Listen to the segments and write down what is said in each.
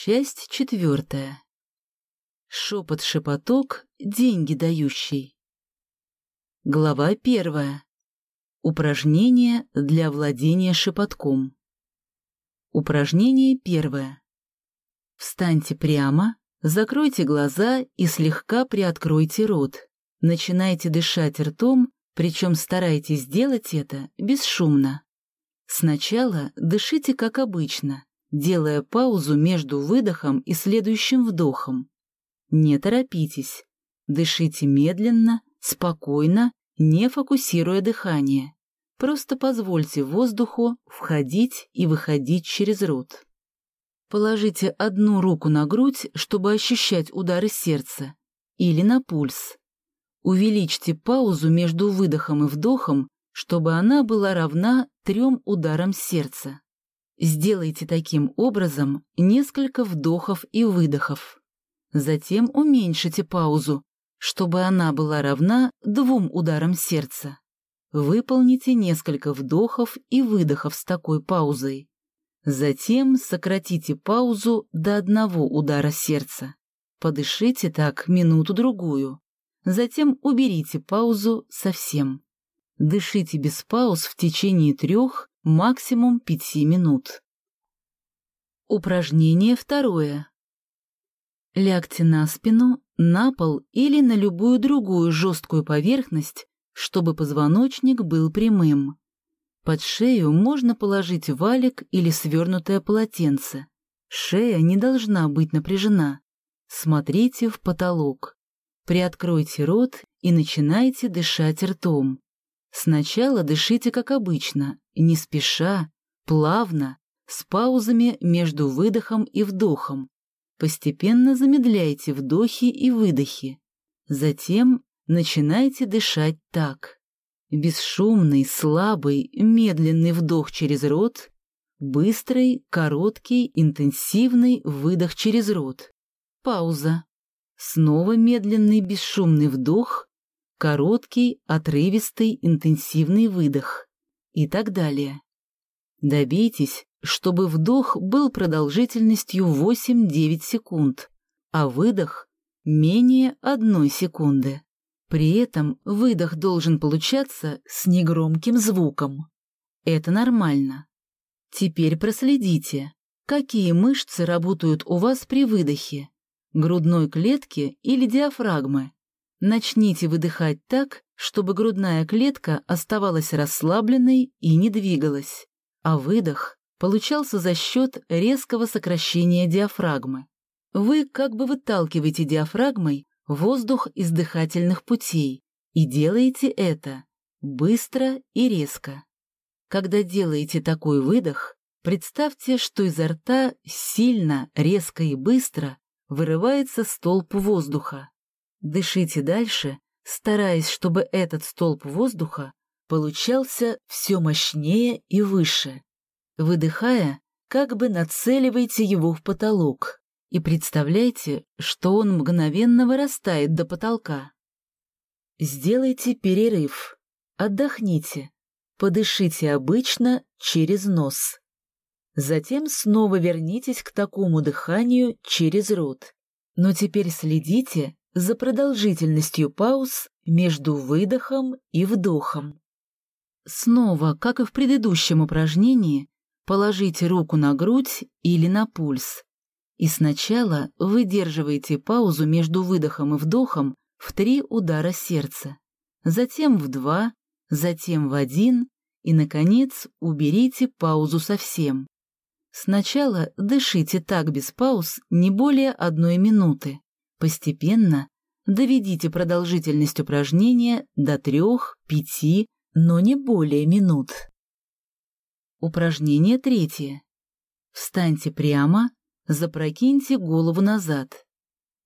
Часть четвертая. Шепот-шепоток, деньги дающий. Глава первая. Упражнение для владения шепотком. Упражнение первое. Встаньте прямо, закройте глаза и слегка приоткройте рот. Начинайте дышать ртом, причем старайтесь сделать это бесшумно. Сначала дышите как обычно, делая паузу между выдохом и следующим вдохом. Не торопитесь. Дышите медленно, спокойно, не фокусируя дыхание. Просто позвольте воздуху входить и выходить через рот. Положите одну руку на грудь, чтобы ощущать удары сердца, или на пульс. Увеличьте паузу между выдохом и вдохом, чтобы она была равна трем ударам сердца. Сделайте таким образом несколько вдохов и выдохов. Затем уменьшите паузу, чтобы она была равна двум ударам сердца. Выполните несколько вдохов и выдохов с такой паузой. Затем сократите паузу до одного удара сердца. Подышите так минуту-другую. Затем уберите паузу совсем. Дышите без пауз в течение трех максимум 5 минут. Упражнение второе. Лягте на спину, на пол или на любую другую жесткую поверхность, чтобы позвоночник был прямым. Под шею можно положить валик или свернутое полотенце. Шея не должна быть напряжена. Смотрите в потолок. Приоткройте рот и начинайте дышать ртом. Сначала дышите как обычно, не спеша, плавно, с паузами между выдохом и вдохом. Постепенно замедляйте вдохи и выдохи. Затем начинайте дышать так. Бесшумный, слабый, медленный вдох через рот, быстрый, короткий, интенсивный выдох через рот. Пауза. Снова медленный, бесшумный вдох, короткий, отрывистый, интенсивный выдох и так далее. Добейтесь, чтобы вдох был продолжительностью 8-9 секунд, а выдох — менее одной секунды. При этом выдох должен получаться с негромким звуком. Это нормально. Теперь проследите, какие мышцы работают у вас при выдохе — грудной клетки или диафрагмы. Начните выдыхать так, чтобы грудная клетка оставалась расслабленной и не двигалась, а выдох получался за счет резкого сокращения диафрагмы. Вы как бы выталкиваете диафрагмой воздух из дыхательных путей и делаете это быстро и резко. Когда делаете такой выдох, представьте, что изо рта сильно, резко и быстро вырывается столб воздуха. Дышите дальше, стараясь, чтобы этот столб воздуха получался все мощнее и выше. Выдыхая, как бы нацеливайте его в потолок и представляйте, что он мгновенно вырастает до потолка. Сделайте перерыв, отдохните, подышите обычно через нос. Затем снова вернитесь к такому дыханию через рот. Но теперь следите, за продолжительностью пауз между выдохом и вдохом. Снова, как и в предыдущем упражнении, положите руку на грудь или на пульс. И сначала выдерживайте паузу между выдохом и вдохом в три удара сердца, затем в два, затем в один и, наконец, уберите паузу совсем. Сначала дышите так без пауз не более одной минуты. Постепенно доведите продолжительность упражнения до трех-пяти, но не более минут. Упражнение третье. Встаньте прямо, запрокиньте голову назад.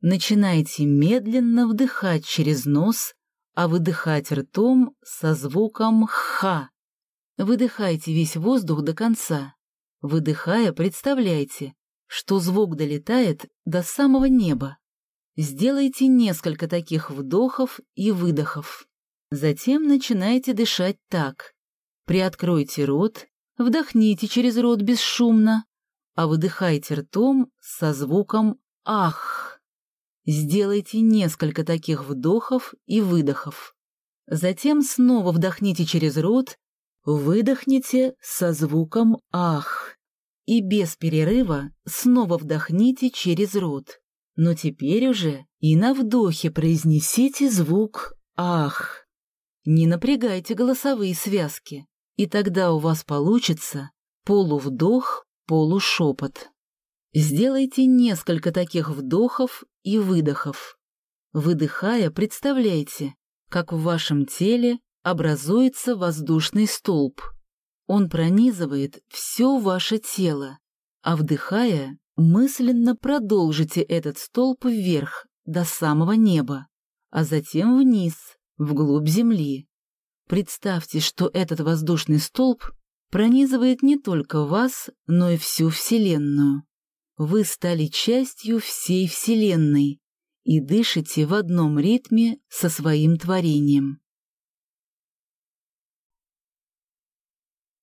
Начинайте медленно вдыхать через нос, а выдыхать ртом со звуком «ха». Выдыхайте весь воздух до конца. Выдыхая, представляйте, что звук долетает до самого неба. Сделайте несколько таких вдохов и выдохов. Затем начинайте дышать так. Приоткройте рот, вдохните через рот бесшумно, а выдыхайте ртом со звуком «ах». Сделайте несколько таких вдохов и выдохов. Затем снова вдохните через рот, выдохните со звуком «ах». И без перерыва снова вдохните через рот. Но теперь уже и на вдохе произнесите звук «ах». Не напрягайте голосовые связки, и тогда у вас получится полувдох, полушепот. Сделайте несколько таких вдохов и выдохов. Выдыхая, представляйте, как в вашем теле образуется воздушный столб. Он пронизывает все ваше тело, а вдыхая, мысленно продолжите этот столб вверх до самого неба, а затем вниз, вглубь земли. Представьте, что этот воздушный столб пронизывает не только вас, но и всю Вселенную. Вы стали частью всей Вселенной и дышите в одном ритме со своим творением.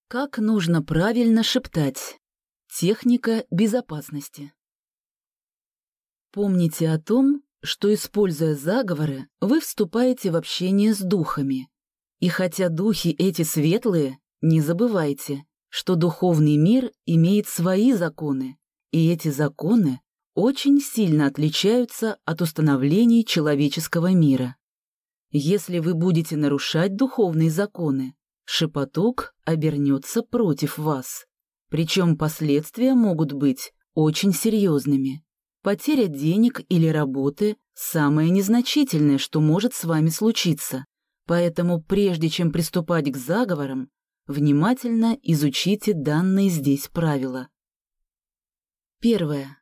Как нужно правильно шептать? Техника безопасности. Помните о том, что, используя заговоры, вы вступаете в общение с духами. И хотя духи эти светлые, не забывайте, что духовный мир имеет свои законы, и эти законы очень сильно отличаются от установлений человеческого мира. Если вы будете нарушать духовные законы, шепоток обернется против вас. Причем последствия могут быть очень серьезными. Потеря денег или работы – самое незначительное, что может с вами случиться. Поэтому прежде чем приступать к заговорам, Внимательно изучите данные здесь правила. Первое.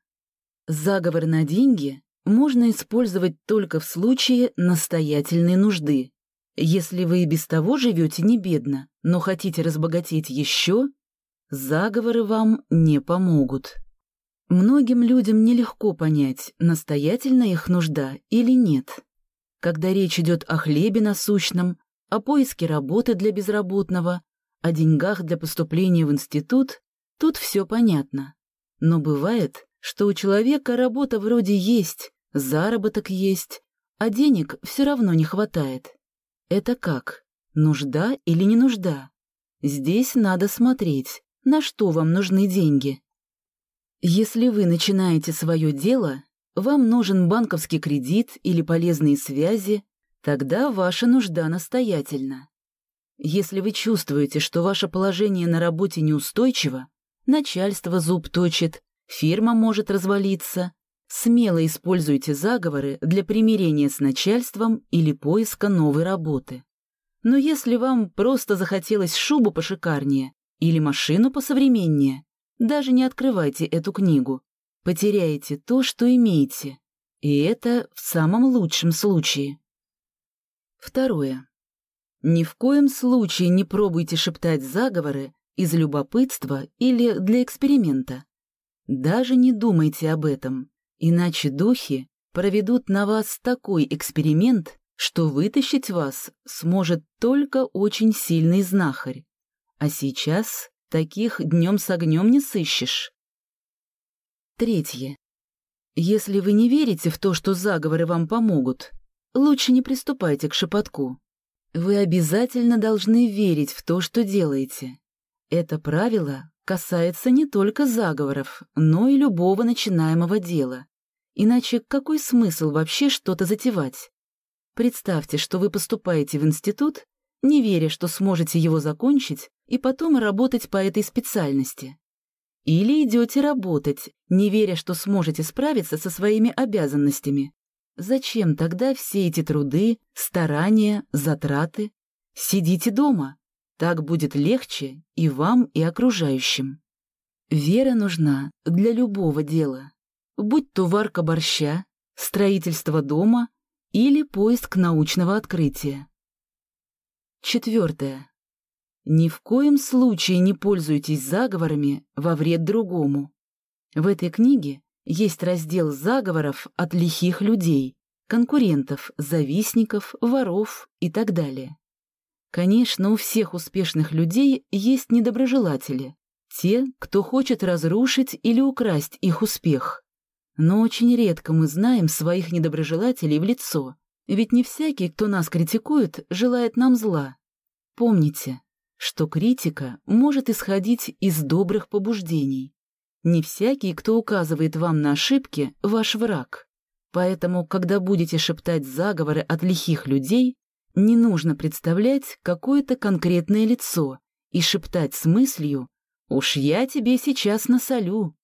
Заговор на деньги можно использовать только в случае настоятельной нужды. Если вы и без того живете не бедно, но хотите разбогатеть еще, заговоры вам не помогут. Многим людям нелегко понять, настоятельна их нужда или нет. Когда речь идет о хлебе насущном, о поиске работы для безработного, о деньгах для поступления в институт, тут все понятно. Но бывает, что у человека работа вроде есть, заработок есть, а денег все равно не хватает. Это как? Нужда или не нужда? Здесь надо смотреть, на что вам нужны деньги. Если вы начинаете свое дело, вам нужен банковский кредит или полезные связи, тогда ваша нужда настоятельна. Если вы чувствуете, что ваше положение на работе неустойчиво, начальство зуб точит, фирма может развалиться, смело используйте заговоры для примирения с начальством или поиска новой работы. Но если вам просто захотелось шубу пошикарнее или машину посовременнее, даже не открывайте эту книгу. Потеряете то, что имеете. И это в самом лучшем случае. Второе. Ни в коем случае не пробуйте шептать заговоры из любопытства или для эксперимента. Даже не думайте об этом, иначе духи проведут на вас такой эксперимент, что вытащить вас сможет только очень сильный знахарь. А сейчас таких днем с огнем не сыщешь. Третье. Если вы не верите в то, что заговоры вам помогут, лучше не приступайте к шепотку. Вы обязательно должны верить в то, что делаете. Это правило касается не только заговоров, но и любого начинаемого дела. Иначе какой смысл вообще что-то затевать? Представьте, что вы поступаете в институт, не веря, что сможете его закончить и потом работать по этой специальности. Или идете работать, не веря, что сможете справиться со своими обязанностями, Зачем тогда все эти труды, старания, затраты? Сидите дома. Так будет легче и вам, и окружающим. Вера нужна для любого дела, будь то варка борща, строительство дома или поиск научного открытия. Четвертое. Ни в коем случае не пользуйтесь заговорами во вред другому. В этой книге есть раздел заговоров от лихих людей, конкурентов, завистников, воров и так далее. Конечно, у всех успешных людей есть недоброжелатели, те, кто хочет разрушить или украсть их успех. Но очень редко мы знаем своих недоброжелателей в лицо, ведь не всякий, кто нас критикует, желает нам зла. Помните, что критика может исходить из добрых побуждений. Не всякий, кто указывает вам на ошибки, ваш враг. Поэтому, когда будете шептать заговоры от лихих людей, не нужно представлять какое-то конкретное лицо и шептать с мыслью «Уж я тебе сейчас насолю».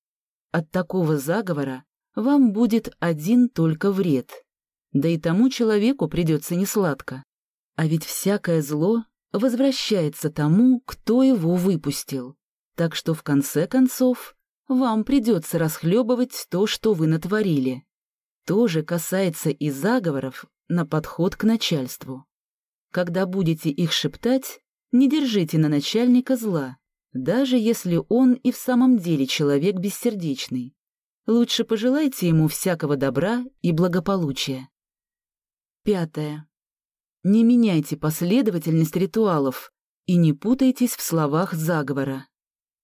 От такого заговора вам будет один только вред. Да и тому человеку придется несладко. А ведь всякое зло возвращается тому, кто его выпустил. Так что в конце концов вам придется расхлебывать то, что вы натворили. То же касается и заговоров на подход к начальству. Когда будете их шептать, не держите на начальника зла, даже если он и в самом деле человек бессердечный. Лучше пожелайте ему всякого добра и благополучия. Пятое. Не меняйте последовательность ритуалов и не путайтесь в словах заговора.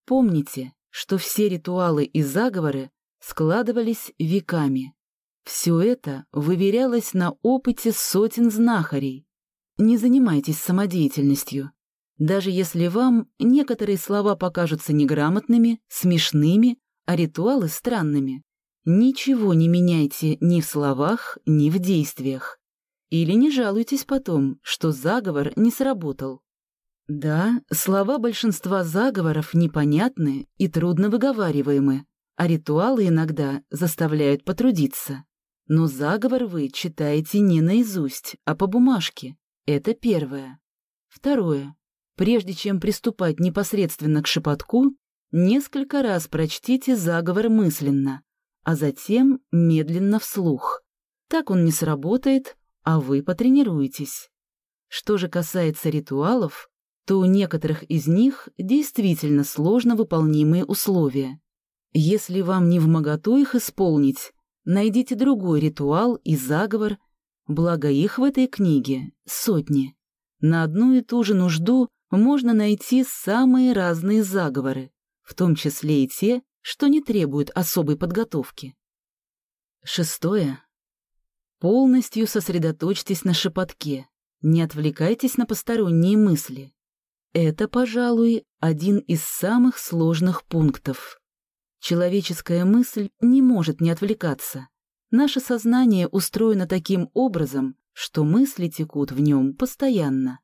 Помните, что все ритуалы и заговоры складывались веками. Все это выверялось на опыте сотен знахарей. Не занимайтесь самодеятельностью. Даже если вам некоторые слова покажутся неграмотными, смешными, а ритуалы странными, ничего не меняйте ни в словах, ни в действиях. Или не жалуйтесь потом, что заговор не сработал. Да, слова большинства заговоров непонятны и трудно выговариваемы, а ритуалы иногда заставляют потрудиться. Но заговор вы читаете не наизусть, а по бумажке. Это первое. Второе. Прежде чем приступать непосредственно к шепотку, несколько раз прочтите заговор мысленно, а затем медленно вслух. Так он не сработает, а вы потренируетесь. Что же касается ритуалов, то у некоторых из них действительно сложно выполнимые условия. Если вам не в моготу их исполнить, Найдите другой ритуал и заговор, благо их в этой книге сотни. На одну и ту же нужду можно найти самые разные заговоры, в том числе и те, что не требуют особой подготовки. Шестое. Полностью сосредоточьтесь на шепотке, не отвлекайтесь на посторонние мысли. Это, пожалуй, один из самых сложных пунктов. Человеческая мысль не может не отвлекаться. Наше сознание устроено таким образом, что мысли текут в нем постоянно.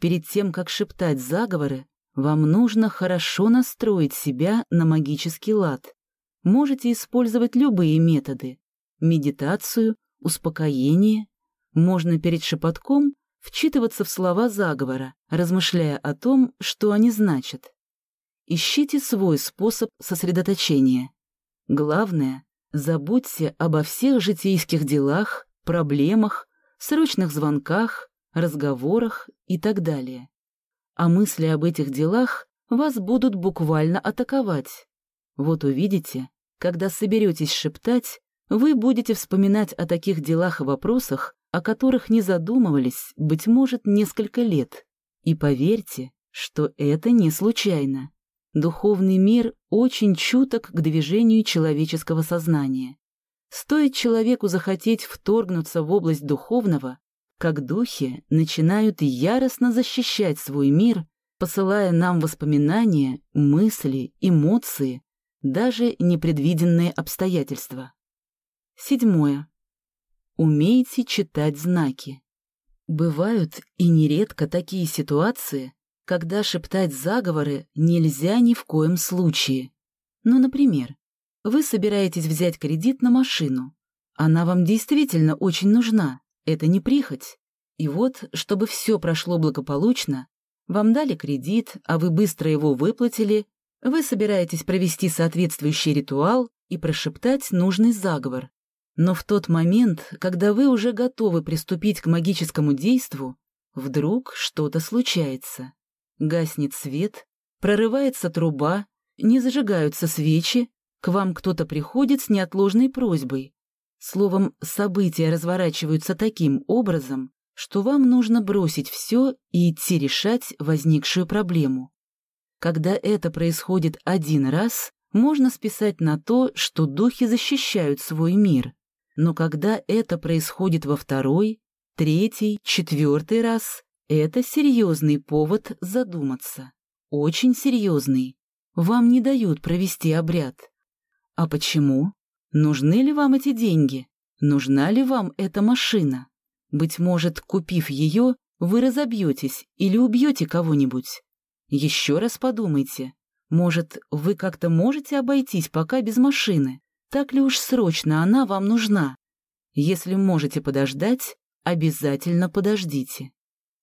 Перед тем, как шептать заговоры, вам нужно хорошо настроить себя на магический лад. Можете использовать любые методы – медитацию, успокоение. Можно перед шепотком вчитываться в слова заговора, размышляя о том, что они значат. Ищите свой способ сосредоточения. Главное, забудьте обо всех житейских делах, проблемах, срочных звонках, разговорах и так далее. А мысли об этих делах вас будут буквально атаковать. Вот увидите, когда соберетесь шептать, вы будете вспоминать о таких делах и вопросах, о которых не задумывались, быть может, несколько лет. И поверьте, что это не случайно. Духовный мир очень чуток к движению человеческого сознания. Стоит человеку захотеть вторгнуться в область духовного, как духи начинают яростно защищать свой мир, посылая нам воспоминания, мысли, эмоции, даже непредвиденные обстоятельства. Седьмое. Умейте читать знаки. Бывают и нередко такие ситуации, когда шептать заговоры нельзя ни в коем случае. Ну, например, вы собираетесь взять кредит на машину. Она вам действительно очень нужна, это не прихоть. И вот, чтобы все прошло благополучно, вам дали кредит, а вы быстро его выплатили, вы собираетесь провести соответствующий ритуал и прошептать нужный заговор. Но в тот момент, когда вы уже готовы приступить к магическому действу, вдруг что-то случается. Гаснет свет, прорывается труба, не зажигаются свечи, к вам кто-то приходит с неотложной просьбой. Словом, события разворачиваются таким образом, что вам нужно бросить все и идти решать возникшую проблему. Когда это происходит один раз, можно списать на то, что духи защищают свой мир. Но когда это происходит во второй, третий, четвертый раз, это серьезный повод задуматься. Очень серьезный. Вам не дают провести обряд. А почему? Нужны ли вам эти деньги? Нужна ли вам эта машина? Быть может, купив ее, вы разобьетесь или убьете кого-нибудь. Еще раз подумайте. Может, вы как-то можете обойтись пока без машины? Так ли уж срочно она вам нужна? Если можете подождать, обязательно подождите.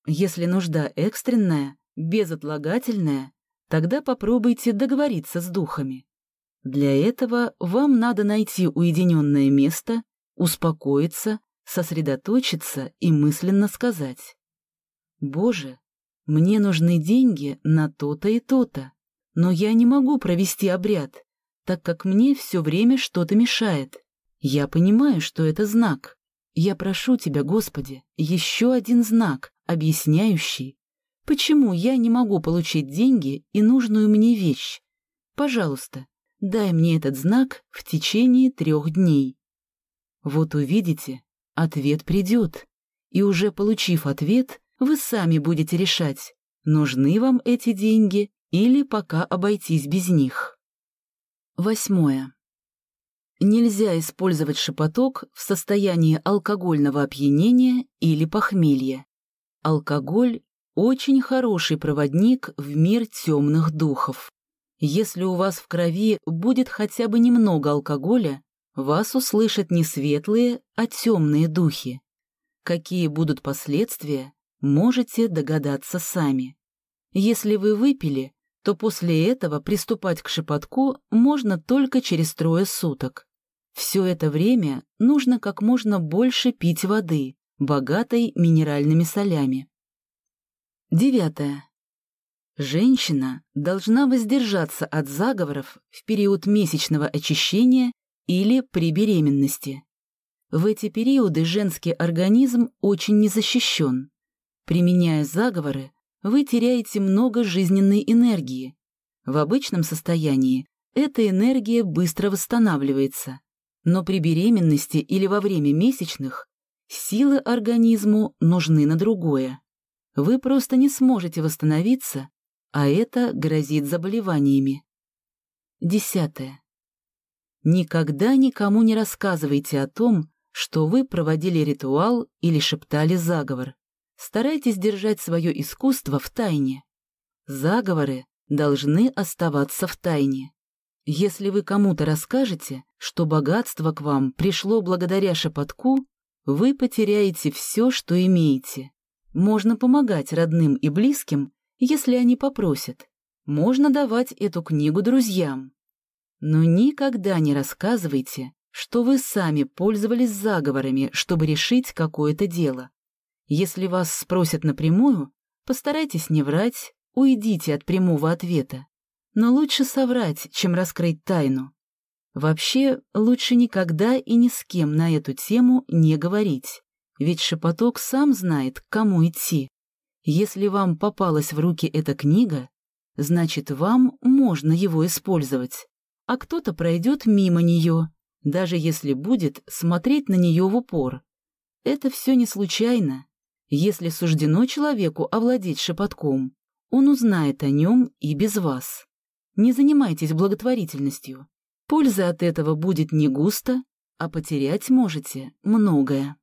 Если нужда экстренная, безотлагательная, тогда попробуйте договориться с духами. Для этого вам надо найти уединенное место, успокоиться, сосредоточиться и мысленно сказать. «Боже, мне нужны деньги на то-то и то-то, но я не могу провести обряд, так как мне все время что-то мешает. Я понимаю, что это знак. Я прошу Тебя, Господи, еще один знак, объясняющий, почему я не могу получить деньги и нужную мне вещь. Пожалуйста, дай мне этот знак в течение трех дней. Вот увидите, ответ придет, и уже получив ответ, вы сами будете решать, нужны вам эти деньги или пока обойтись без них. Восьмое. Нельзя использовать шепоток в состоянии алкогольного опьянения или похмелья. Алкоголь – очень хороший проводник в мир темных духов. Если у вас в крови будет хотя бы немного алкоголя, вас услышат не светлые, а темные духи. Какие будут последствия, можете догадаться сами. Если вы выпили, то после этого приступать к шепотку можно только через трое суток. Все это время нужно как можно больше пить воды, богатой минеральными солями. Девятое. Женщина должна воздержаться от заговоров в период месячного очищения или при беременности. В эти периоды женский организм очень незащищен. Применяя заговоры, вы теряете много жизненной энергии. В обычном состоянии эта энергия быстро восстанавливается, но при беременности или во время месячных силы организму нужны на другое. Вы просто не сможете восстановиться а это грозит заболеваниями. Десятое. Никогда никому не рассказывайте о том, что вы проводили ритуал или шептали заговор. Старайтесь держать свое искусство в тайне. Заговоры должны оставаться в тайне. Если вы кому-то расскажете, что богатство к вам пришло благодаря шепотку, вы потеряете все, что имеете. Можно помогать родным и близким, если они попросят. Можно давать эту книгу друзьям. Но никогда не рассказывайте, что вы сами пользовались заговорами, чтобы решить какое-то дело. Если вас спросят напрямую, постарайтесь не врать, уйдите от прямого ответа. Но лучше соврать, чем раскрыть тайну. Вообще, лучше никогда и ни с кем на эту тему не говорить, ведь шепоток сам знает, к кому идти. Если вам попалась в руки эта книга, значит, вам можно его использовать, а кто-то пройдет мимо нее, даже если будет смотреть на нее в упор. Это все не случайно. Если суждено человеку овладеть шепотком, он узнает о нем и без вас. Не занимайтесь благотворительностью. Пользы от этого будет не густо, а потерять можете многое.